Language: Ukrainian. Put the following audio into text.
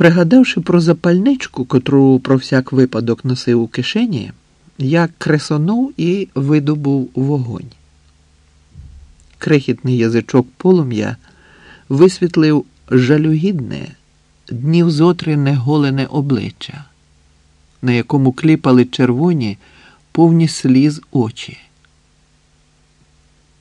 Пригадавши про запальничку, котру про всяк випадок носив у кишені, я кресонув і видобув вогонь. Крихітний язичок полум'я висвітлив жалюгідне, днів зотри неголене обличчя, на якому кліпали червоні повні сліз очі.